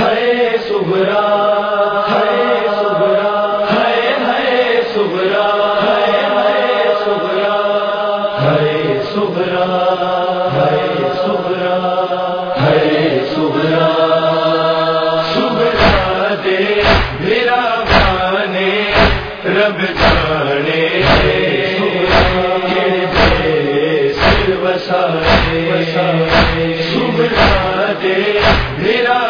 ہے سبرا ہے سبرا ہے ہے سبرا ہے ہے سبرا ہے سبرا ہے سبرا ہے سبرا۔ سبرا دے، میرا بانے رب جانے۔ سر وسانے۔ سبرا دے، میرا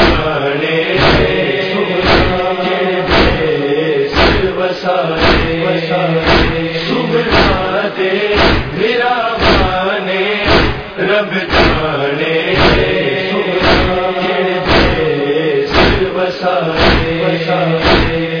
رب جانے سارے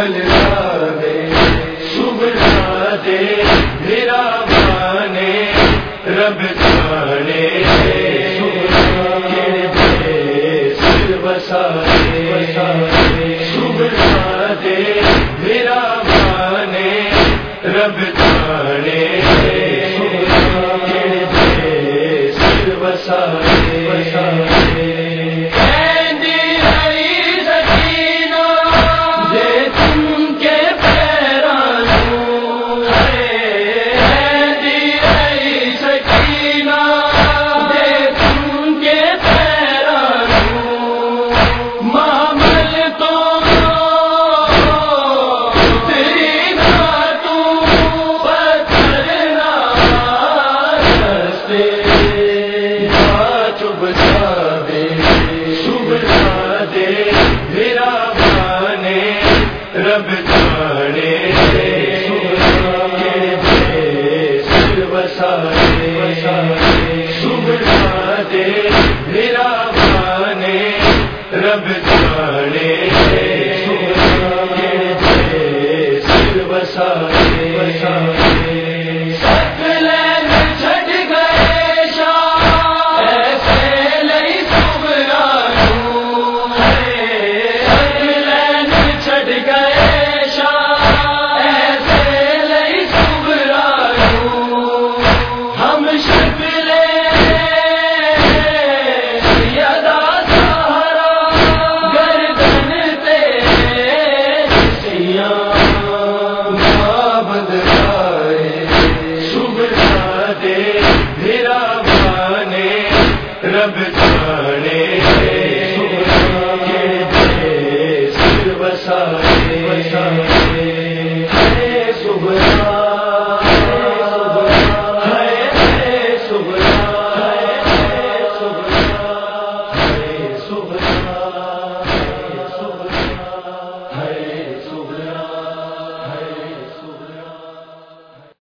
گل دے دے میرا بانے رب جانے سر وسانے دے میرا بانے رب جانے رب جانے سر وسانے دے میرا رب میرا بانے رب جانے